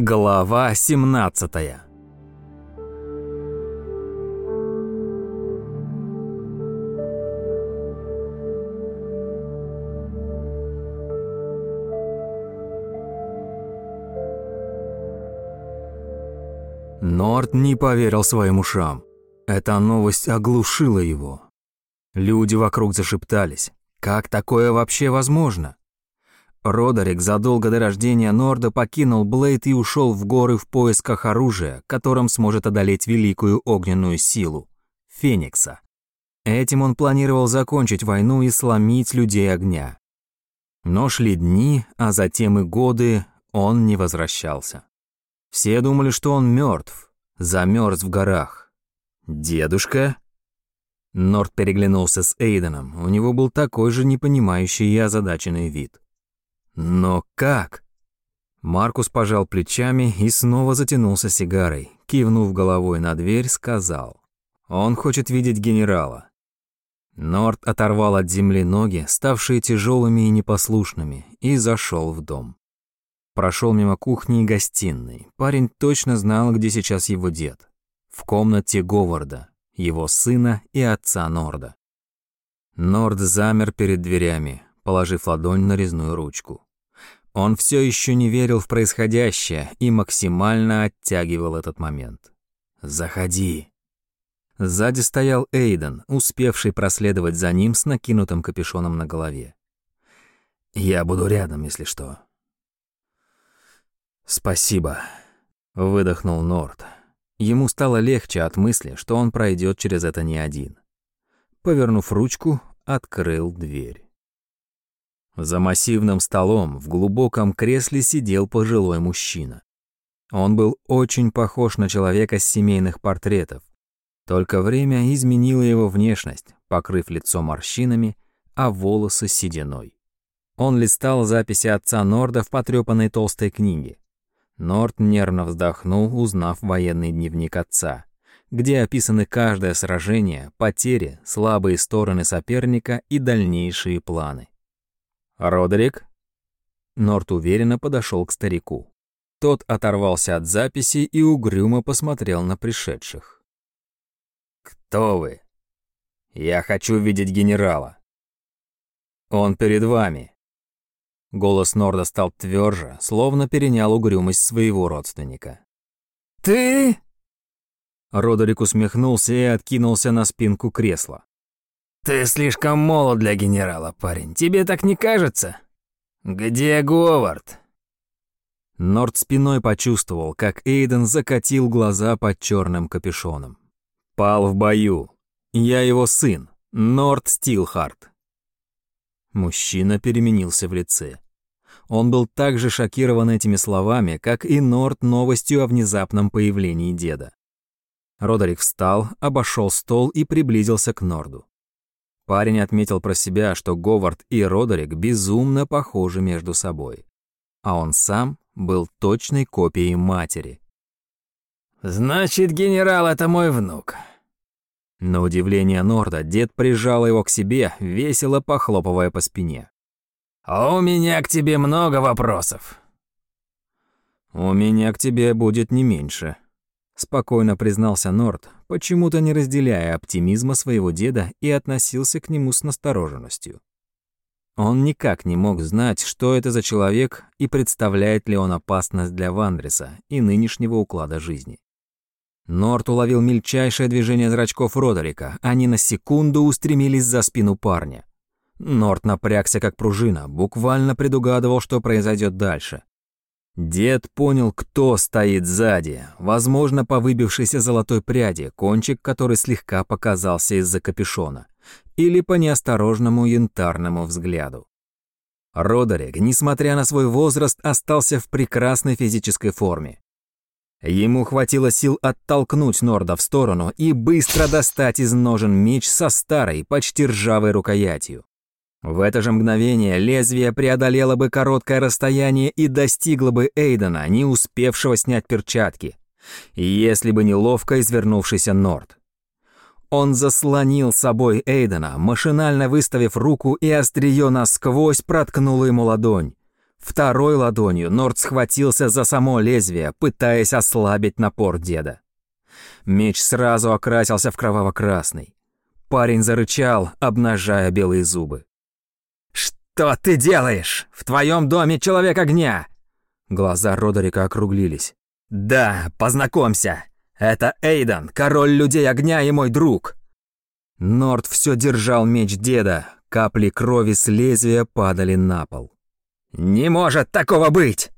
Глава 17 Норт не поверил своим ушам. Эта новость оглушила его. Люди вокруг зашептались. Как такое вообще возможно? Родерик задолго до рождения Норда покинул Блейд и ушел в горы в поисках оружия, которым сможет одолеть великую огненную силу – Феникса. Этим он планировал закончить войну и сломить людей огня. Но шли дни, а затем и годы, он не возвращался. Все думали, что он мертв, замерз в горах. «Дедушка?» Норд переглянулся с Эйденом, у него был такой же непонимающий и озадаченный вид. Но как? Маркус пожал плечами и снова затянулся сигарой. Кивнув головой на дверь, сказал. Он хочет видеть генерала. Норт оторвал от земли ноги, ставшие тяжелыми и непослушными, и зашел в дом. Прошел мимо кухни и гостиной. Парень точно знал, где сейчас его дед. В комнате Говарда, его сына и отца Норда. Норд замер перед дверями, положив ладонь на резную ручку. Он все еще не верил в происходящее и максимально оттягивал этот момент. «Заходи». Сзади стоял Эйден, успевший проследовать за ним с накинутым капюшоном на голове. «Я буду рядом, если что». «Спасибо», — выдохнул Норд. Ему стало легче от мысли, что он пройдет через это не один. Повернув ручку, открыл дверь. За массивным столом в глубоком кресле сидел пожилой мужчина. Он был очень похож на человека с семейных портретов. Только время изменило его внешность, покрыв лицо морщинами, а волосы сединой. Он листал записи отца Норда в потрепанной толстой книге. Норд нервно вздохнул, узнав военный дневник отца, где описаны каждое сражение, потери, слабые стороны соперника и дальнейшие планы. «Родерик?» Норт уверенно подошел к старику. Тот оторвался от записи и угрюмо посмотрел на пришедших. «Кто вы?» «Я хочу видеть генерала». «Он перед вами». Голос Норда стал тверже, словно перенял угрюмость своего родственника. «Ты?» Родерик усмехнулся и откинулся на спинку кресла. «Ты слишком молод для генерала, парень. Тебе так не кажется? Где Говард?» Норд спиной почувствовал, как Эйден закатил глаза под черным капюшоном. «Пал в бою. Я его сын, Норд Стилхарт». Мужчина переменился в лице. Он был так же шокирован этими словами, как и Норд новостью о внезапном появлении деда. Родерик встал, обошел стол и приблизился к Норду. Парень отметил про себя, что Говард и Родерик безумно похожи между собой. А он сам был точной копией матери. «Значит, генерал — это мой внук». На удивление Норда дед прижал его к себе, весело похлопывая по спине. «А «У меня к тебе много вопросов». «У меня к тебе будет не меньше», спокойно признался Норд, почему-то не разделяя оптимизма своего деда и относился к нему с настороженностью. Он никак не мог знать, что это за человек и представляет ли он опасность для Вандриса и нынешнего уклада жизни. Норт уловил мельчайшее движение зрачков Родерика, они на секунду устремились за спину парня. Норт напрягся как пружина, буквально предугадывал, что произойдет дальше. Дед понял, кто стоит сзади, возможно, по выбившейся золотой пряди, кончик которой слегка показался из-за капюшона, или по неосторожному янтарному взгляду. Родерик, несмотря на свой возраст, остался в прекрасной физической форме. Ему хватило сил оттолкнуть Норда в сторону и быстро достать из ножен меч со старой, почти ржавой рукоятью. В это же мгновение лезвие преодолело бы короткое расстояние и достигло бы Эйдена, не успевшего снять перчатки, если бы не ловко извернувшийся Норд. Он заслонил собой Эйдена, машинально выставив руку и острие насквозь проткнуло ему ладонь. Второй ладонью Норд схватился за само лезвие, пытаясь ослабить напор деда. Меч сразу окрасился в кроваво-красный. Парень зарычал, обнажая белые зубы. «Что ты делаешь? В твоем доме человек огня!» Глаза Родерика округлились. «Да, познакомься! Это Эйден, король людей огня и мой друг!» Норд все держал меч деда, капли крови с лезвия падали на пол. «Не может такого быть!»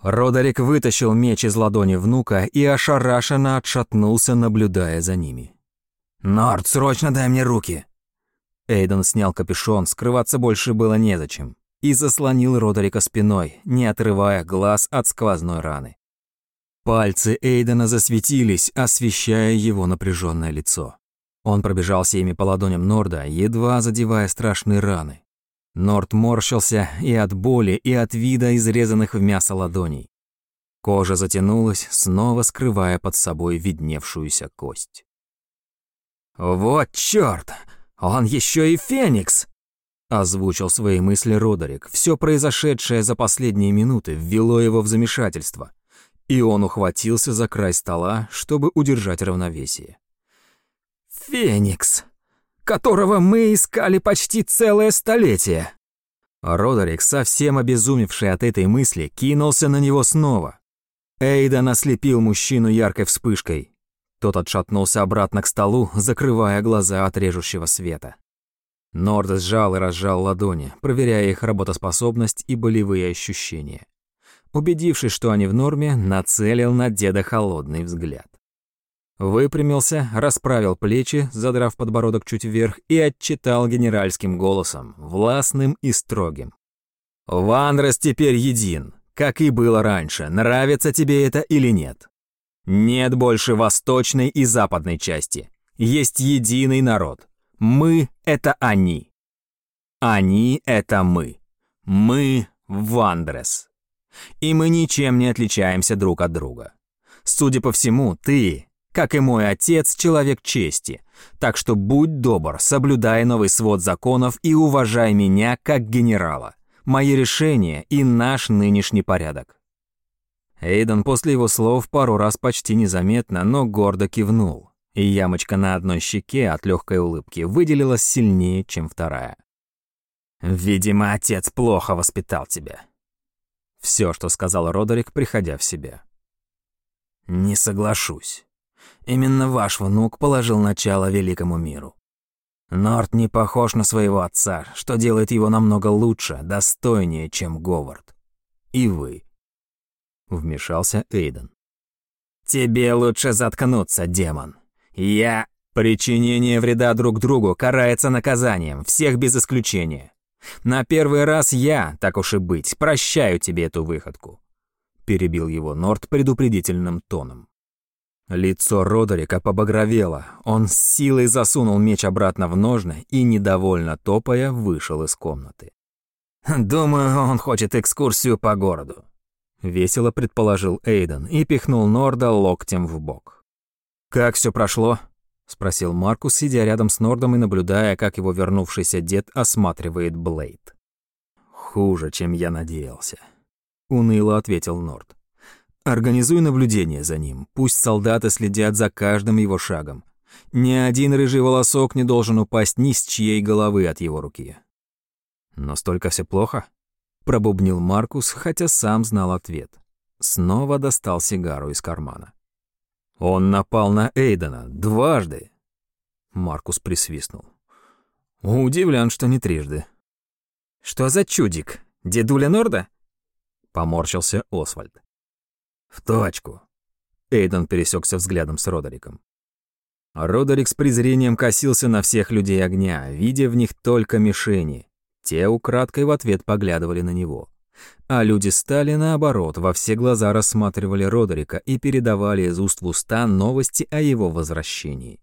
Родерик вытащил меч из ладони внука и ошарашенно отшатнулся, наблюдая за ними. «Норд, срочно дай мне руки!» Эйден снял капюшон, скрываться больше было незачем, и заслонил Родерика спиной, не отрывая глаз от сквозной раны. Пальцы Эйдена засветились, освещая его напряженное лицо. Он пробежался ими по ладоням Норда, едва задевая страшные раны. Норд морщился и от боли, и от вида изрезанных в мясо ладоней. Кожа затянулась, снова скрывая под собой видневшуюся кость. «Вот чёрт! Он ещё и Феникс!» Озвучил свои мысли Родерик. Всё произошедшее за последние минуты ввело его в замешательство, и он ухватился за край стола, чтобы удержать равновесие. «Феникс!» которого мы искали почти целое столетие». Родерик, совсем обезумевший от этой мысли, кинулся на него снова. Эйден ослепил мужчину яркой вспышкой. Тот отшатнулся обратно к столу, закрывая глаза от режущего света. Норд сжал и разжал ладони, проверяя их работоспособность и болевые ощущения. Убедившись, что они в норме, нацелил на деда холодный взгляд. Выпрямился, расправил плечи, задрав подбородок чуть вверх, и отчитал генеральским голосом, властным и строгим. «Ванрос теперь един, как и было раньше, нравится тебе это или нет. Нет больше восточной и западной части. Есть единый народ. Мы — это они. Они — это мы. Мы — Вандрес. И мы ничем не отличаемся друг от друга. Судя по всему, ты как и мой отец, человек чести. Так что будь добр, соблюдай новый свод законов и уважай меня как генерала. Мои решения и наш нынешний порядок». Эйден после его слов пару раз почти незаметно, но гордо кивнул, и ямочка на одной щеке от легкой улыбки выделилась сильнее, чем вторая. «Видимо, отец плохо воспитал тебя». Все, что сказал Родерик, приходя в себя. «Не соглашусь». Именно ваш внук положил начало великому миру. Норт не похож на своего отца, что делает его намного лучше, достойнее, чем Говард. И вы. Вмешался Эйден. Тебе лучше заткнуться, демон. Я... Причинение вреда друг другу карается наказанием, всех без исключения. На первый раз я, так уж и быть, прощаю тебе эту выходку. Перебил его Норт предупредительным тоном. Лицо Родерика побагровело. Он с силой засунул меч обратно в ножны и, недовольно топая, вышел из комнаты. «Думаю, он хочет экскурсию по городу», — весело предположил Эйден и пихнул Норда локтем в бок. «Как все прошло?» — спросил Маркус, сидя рядом с Нордом и наблюдая, как его вернувшийся дед осматривает Блейд. «Хуже, чем я надеялся», — уныло ответил Норд. Организуй наблюдение за ним, пусть солдаты следят за каждым его шагом. Ни один рыжий волосок не должен упасть ни с чьей головы от его руки. Но столько все плохо? Пробубнил Маркус, хотя сам знал ответ. Снова достал сигару из кармана. Он напал на Эйдена дважды. Маркус присвистнул. Удивлен, что не трижды. Что за чудик? Дедуля Норда? Поморщился Освальд. «В точку!» Эйден пересекся взглядом с Родериком. Родерик с презрением косился на всех людей огня, видя в них только мишени. Те украдкой в ответ поглядывали на него. А люди стали, наоборот, во все глаза рассматривали Родерика и передавали из уст в уста новости о его возвращении.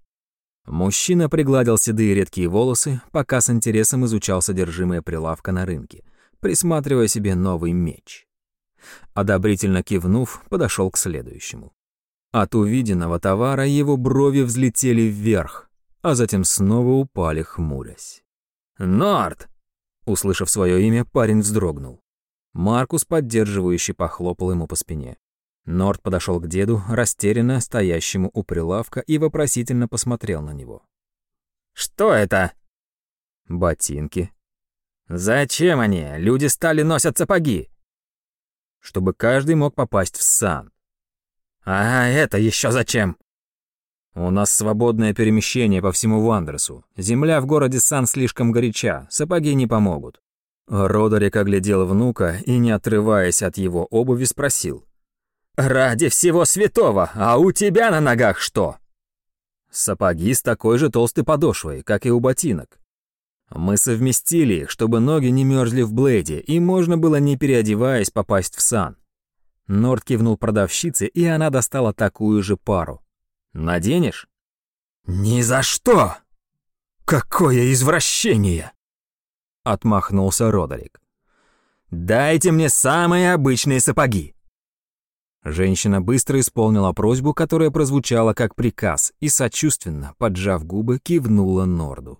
Мужчина пригладил седые редкие волосы, пока с интересом изучал содержимое прилавка на рынке, присматривая себе новый меч. Одобрительно кивнув, подошел к следующему. От увиденного товара его брови взлетели вверх, а затем снова упали, хмурясь. «Норд!» Услышав свое имя, парень вздрогнул. Маркус, поддерживающий, похлопал ему по спине. Норд подошел к деду, растерянно стоящему у прилавка, и вопросительно посмотрел на него. «Что это?» «Ботинки». «Зачем они? Люди стали носят сапоги». «Чтобы каждый мог попасть в сан». «А это еще зачем?» «У нас свободное перемещение по всему Вандерсу. Земля в городе Сан слишком горяча, сапоги не помогут». Родерик оглядел внука и, не отрываясь от его обуви, спросил. «Ради всего святого, а у тебя на ногах что?» Сапоги с такой же толстой подошвой, как и у ботинок. Мы совместили их, чтобы ноги не мерзли в блейде, и можно было, не переодеваясь, попасть в сан. Норд кивнул продавщице, и она достала такую же пару. «Наденешь?» «Ни за что! Какое извращение!» Отмахнулся Родерик. «Дайте мне самые обычные сапоги!» Женщина быстро исполнила просьбу, которая прозвучала как приказ, и сочувственно, поджав губы, кивнула Норду.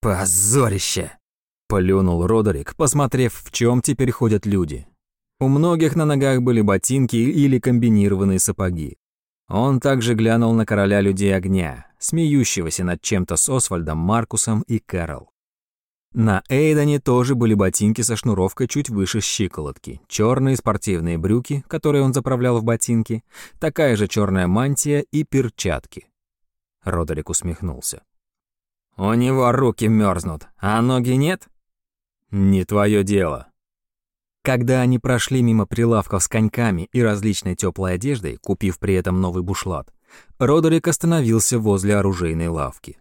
«Позорище!» — плюнул Родерик, посмотрев, в чем теперь ходят люди. У многих на ногах были ботинки или комбинированные сапоги. Он также глянул на короля людей огня, смеющегося над чем-то с Освальдом, Маркусом и Кэрол. На Эйдане тоже были ботинки со шнуровкой чуть выше щиколотки, черные спортивные брюки, которые он заправлял в ботинки, такая же черная мантия и перчатки. Родерик усмехнулся. «У него руки мерзнут, а ноги нет?» «Не твое дело». Когда они прошли мимо прилавков с коньками и различной теплой одеждой, купив при этом новый бушлат, Родерик остановился возле оружейной лавки.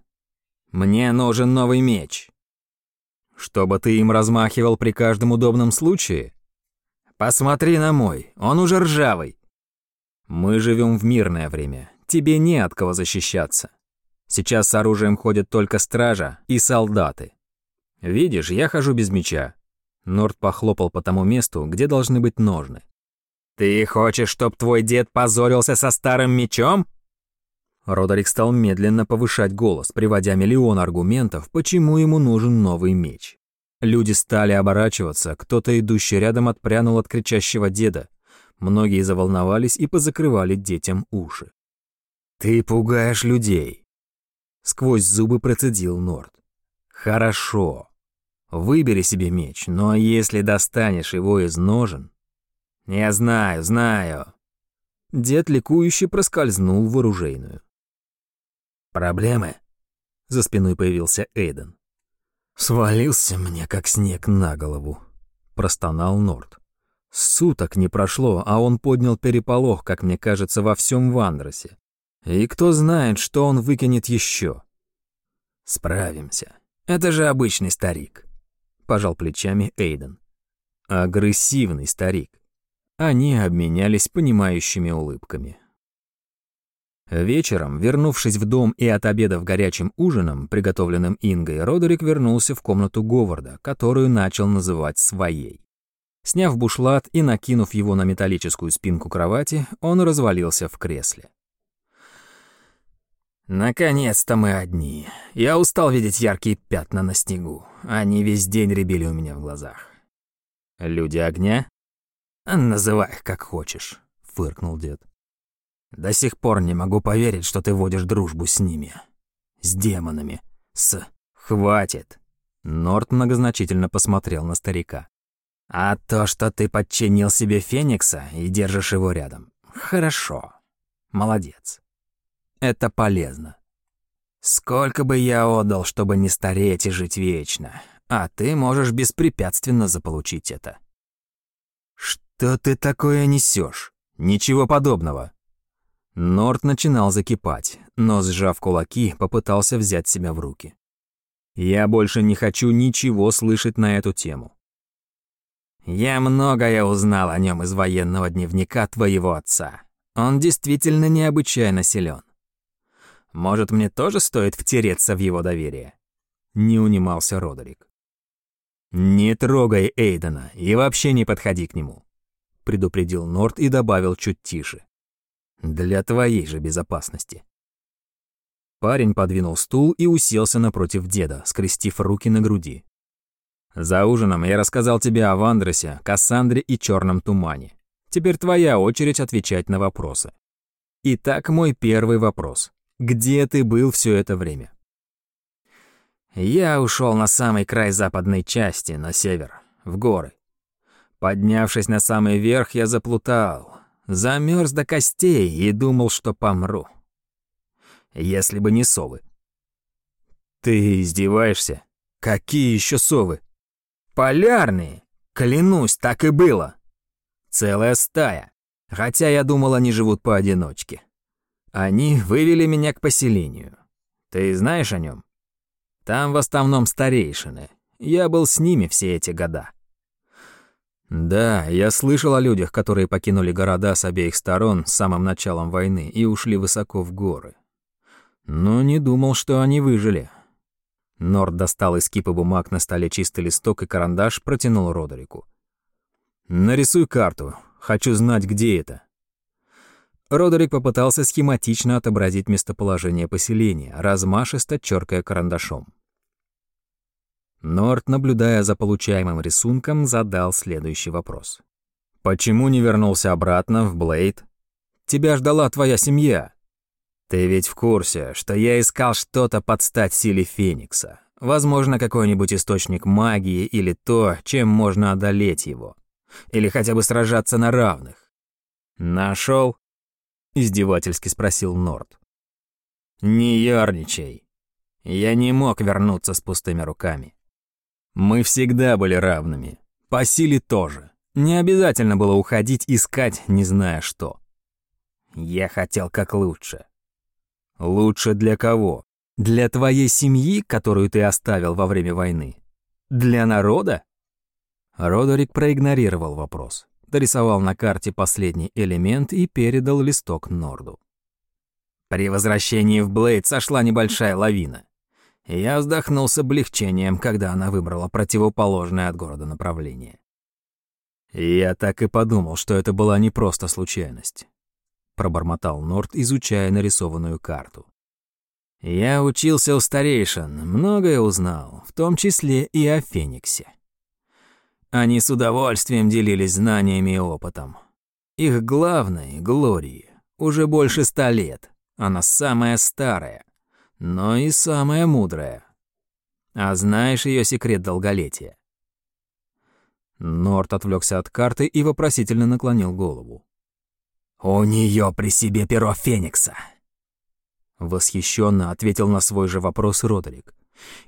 «Мне нужен новый меч», чтобы ты им размахивал при каждом удобном случае? Посмотри на мой, он уже ржавый. Мы живем в мирное время, тебе не от кого защищаться. Сейчас с оружием ходят только стража и солдаты. Видишь, я хожу без меча. Норд похлопал по тому месту, где должны быть ножны. Ты хочешь, чтоб твой дед позорился со старым мечом? Родерик стал медленно повышать голос, приводя миллион аргументов, почему ему нужен новый меч. Люди стали оборачиваться, кто-то, идущий рядом, отпрянул от кричащего деда. Многие заволновались и позакрывали детям уши. «Ты пугаешь людей!» Сквозь зубы процедил Норд. «Хорошо. Выбери себе меч, но если достанешь его из ножен...» «Я знаю, знаю!» Дед ликующе проскользнул в оружейную. «Проблемы?» За спиной появился Эйден. «Свалился мне, как снег, на голову», — простонал Норд. Суток не прошло, а он поднял переполох, как мне кажется, во всем Вандросе. И кто знает, что он выкинет еще. «Справимся. Это же обычный старик», — пожал плечами Эйден. «Агрессивный старик». Они обменялись понимающими улыбками. Вечером, вернувшись в дом и отобедав горячим ужином, приготовленным Ингой, Родерик вернулся в комнату Говарда, которую начал называть своей. Сняв бушлат и накинув его на металлическую спинку кровати, он развалился в кресле. «Наконец-то мы одни. Я устал видеть яркие пятна на снегу. Они весь день рябили у меня в глазах». «Люди огня?» «Называй их как хочешь», — фыркнул дед. До сих пор не могу поверить, что ты водишь дружбу с ними. С демонами. С... Хватит. Норт многозначительно посмотрел на старика. А то, что ты подчинил себе Феникса и держишь его рядом. Хорошо. Молодец. Это полезно. Сколько бы я отдал, чтобы не стареть и жить вечно, а ты можешь беспрепятственно заполучить это. Что ты такое несешь? Ничего подобного. Норт начинал закипать, но, сжав кулаки, попытался взять себя в руки. «Я больше не хочу ничего слышать на эту тему». «Я многое узнал о нем из военного дневника твоего отца. Он действительно необычайно силен. Может, мне тоже стоит втереться в его доверие?» Не унимался Родерик. «Не трогай Эйдена и вообще не подходи к нему», предупредил Норт и добавил чуть тише. Для твоей же безопасности. Парень подвинул стул и уселся напротив деда, скрестив руки на груди. За ужином я рассказал тебе о Вандресе, Кассандре и Черном тумане. Теперь твоя очередь отвечать на вопросы. Итак, мой первый вопрос. Где ты был все это время? Я ушел на самый край западной части, на север, в горы. Поднявшись на самый верх, я заплутал, замерз до костей и думал, что помру. Если бы не совы. Ты издеваешься? Какие еще совы? Полярные. Клянусь, так и было. Целая стая. Хотя я думал, они живут поодиночке. Они вывели меня к поселению. Ты знаешь о нем? Там в основном старейшины. Я был с ними все эти года. Да, я слышал о людях, которые покинули города с обеих сторон с самым началом войны и ушли высоко в горы. Но не думал, что они выжили. Норд достал из кипы бумаг на столе чистый листок и карандаш, протянул Родерику. «Нарисуй карту. Хочу знать, где это». Родерик попытался схематично отобразить местоположение поселения, размашисто черкая карандашом. Норт, наблюдая за получаемым рисунком, задал следующий вопрос. «Почему не вернулся обратно в Блейд? Тебя ждала твоя семья. Ты ведь в курсе, что я искал что-то под стать силе Феникса. Возможно, какой-нибудь источник магии или то, чем можно одолеть его. Или хотя бы сражаться на равных. Нашел? — издевательски спросил Норд. «Не ярничай. Я не мог вернуться с пустыми руками. Мы всегда были равными. По силе тоже. Не обязательно было уходить искать, не зная что. Я хотел как лучше. Лучше для кого? Для твоей семьи, которую ты оставил во время войны? Для народа?» Родерик проигнорировал вопрос дорисовал на карте последний элемент и передал листок Норду. При возвращении в Блейд сошла небольшая лавина. Я вздохнул с облегчением, когда она выбрала противоположное от города направление. «Я так и подумал, что это была не просто случайность», — пробормотал Норд, изучая нарисованную карту. «Я учился у старейшин, многое узнал, в том числе и о Фениксе. Они с удовольствием делились знаниями и опытом. Их главной, Глории, уже больше ста лет. Она самая старая, но и самая мудрая. А знаешь ее секрет долголетия? Норт отвлекся от карты и вопросительно наклонил голову. «У нее при себе перо Феникса!» Восхищенно ответил на свой же вопрос Родерик.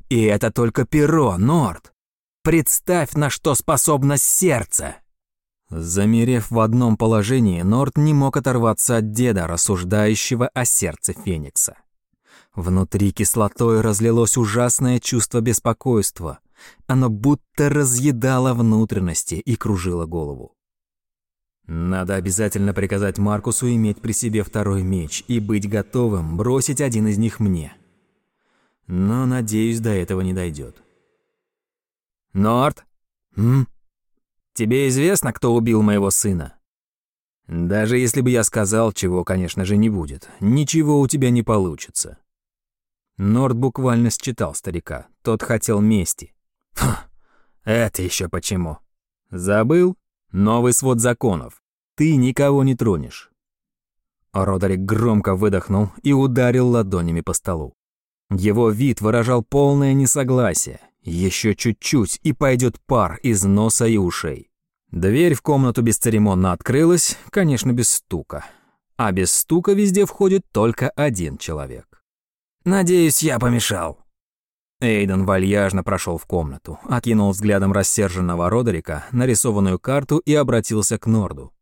«И это только перо, Норт! Представь, на что способно сердце!» Замерев в одном положении, Норт не мог оторваться от деда, рассуждающего о сердце Феникса. Внутри кислотой разлилось ужасное чувство беспокойства. Оно будто разъедало внутренности и кружило голову. Надо обязательно приказать Маркусу иметь при себе второй меч и быть готовым бросить один из них мне. Но, надеюсь, до этого не дойдет. Норт? М? Тебе известно, кто убил моего сына? Даже если бы я сказал, чего, конечно же, не будет, ничего у тебя не получится. Норт буквально считал старика. Тот хотел мести. Фу, это еще почему? Забыл? Новый свод законов. Ты никого не тронешь. Родерик громко выдохнул и ударил ладонями по столу. Его вид выражал полное несогласие. Еще чуть-чуть, и пойдет пар из носа и ушей. Дверь в комнату бесцеремонно открылась, конечно, без стука. А без стука везде входит только один человек. «Надеюсь, я помешал». Эйден вальяжно прошел в комнату, окинул взглядом рассерженного Родерика, нарисованную карту и обратился к Норду.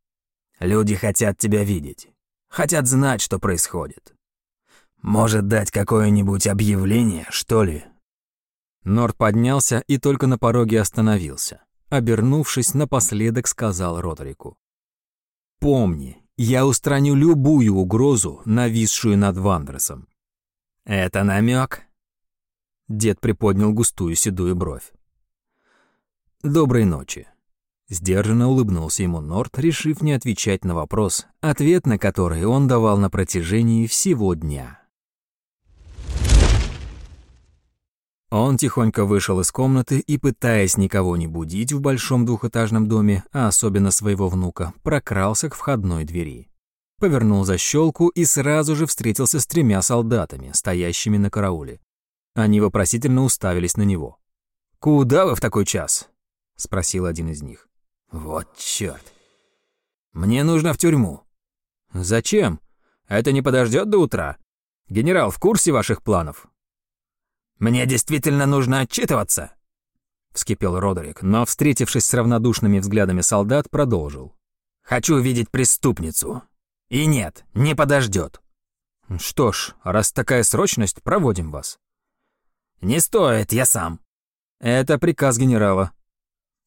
«Люди хотят тебя видеть. Хотят знать, что происходит. Может, дать какое-нибудь объявление, что ли?» Норд поднялся и только на пороге остановился. Обернувшись, напоследок сказал Родерику. «Помни, я устраню любую угрозу, нависшую над Вандресом». «Это намек? Дед приподнял густую седую бровь. «Доброй ночи». Сдержанно улыбнулся ему Норт, решив не отвечать на вопрос, ответ на который он давал на протяжении всего дня. Он тихонько вышел из комнаты и, пытаясь никого не будить в большом двухэтажном доме, а особенно своего внука, прокрался к входной двери. Повернул защелку и сразу же встретился с тремя солдатами, стоящими на карауле. Они вопросительно уставились на него. «Куда вы в такой час?» — спросил один из них. «Вот чёрт. Мне нужно в тюрьму». «Зачем? Это не подождет до утра? Генерал в курсе ваших планов?» Мне действительно нужно отчитываться!» Вскипел Родерик, но, встретившись с равнодушными взглядами солдат, продолжил. «Хочу видеть преступницу. И нет, не подождет. «Что ж, раз такая срочность, проводим вас». «Не стоит, я сам». «Это приказ генерала».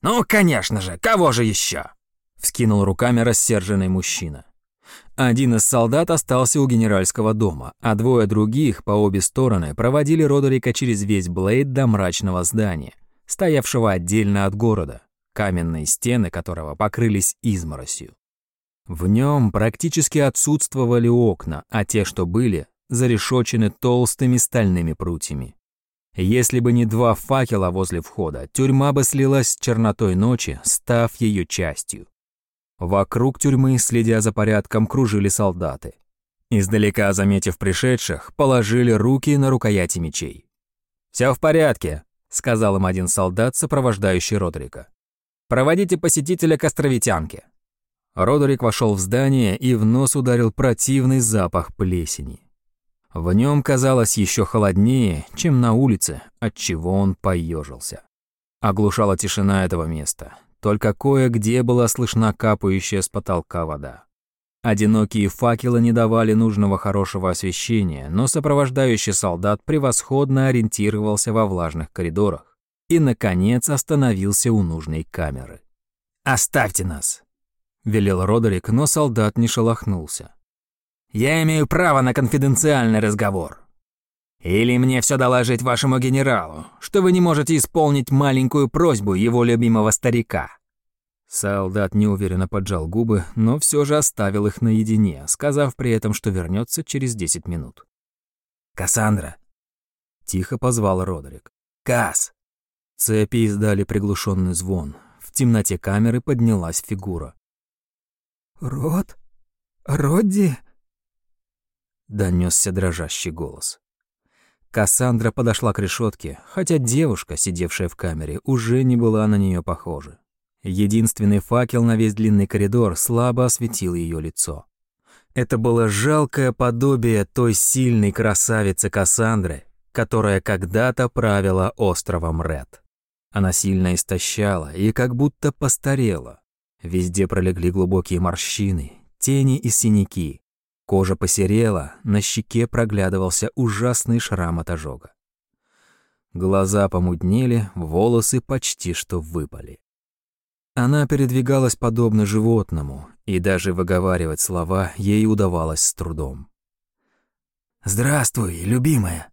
«Ну, конечно же, кого же еще? Вскинул руками рассерженный мужчина. Один из солдат остался у генеральского дома, а двое других по обе стороны проводили Родерика через весь Блейд до мрачного здания, стоявшего отдельно от города, каменные стены которого покрылись изморосью. В нем практически отсутствовали окна, а те, что были, зарешочены толстыми стальными прутьями. Если бы не два факела возле входа, тюрьма бы слилась с чернотой ночи, став ее частью. Вокруг тюрьмы, следя за порядком, кружили солдаты. Издалека, заметив пришедших, положили руки на рукояти мечей. «Все в порядке», — сказал им один солдат, сопровождающий Родрика. «Проводите посетителя к островитянке». Родерик вошел в здание и в нос ударил противный запах плесени. В нем казалось еще холоднее, чем на улице, от чего он поежился. Оглушала тишина этого места, только кое-где была слышна капающая с потолка вода. Одинокие факелы не давали нужного хорошего освещения, но сопровождающий солдат превосходно ориентировался во влажных коридорах и, наконец, остановился у нужной камеры. «Оставьте нас!» — велел Родерик, но солдат не шелохнулся. «Я имею право на конфиденциальный разговор. Или мне все доложить вашему генералу, что вы не можете исполнить маленькую просьбу его любимого старика?» Солдат неуверенно поджал губы, но все же оставил их наедине, сказав при этом, что вернется через 10 минут. «Кассандра!» Тихо позвал Родерик. «Касс!» Цепи издали приглушенный звон. В темноте камеры поднялась фигура. «Род? Родди?» Донесся дрожащий голос. Кассандра подошла к решетке, хотя девушка, сидевшая в камере, уже не была на нее похожа. Единственный факел на весь длинный коридор слабо осветил ее лицо. Это было жалкое подобие той сильной красавицы Кассандры, которая когда-то правила островом Ред. Она сильно истощала и как будто постарела. Везде пролегли глубокие морщины, тени и синяки. Кожа посерела, на щеке проглядывался ужасный шрам от ожога. Глаза помутнели, волосы почти что выпали. Она передвигалась подобно животному, и даже выговаривать слова ей удавалось с трудом. «Здравствуй, любимая!»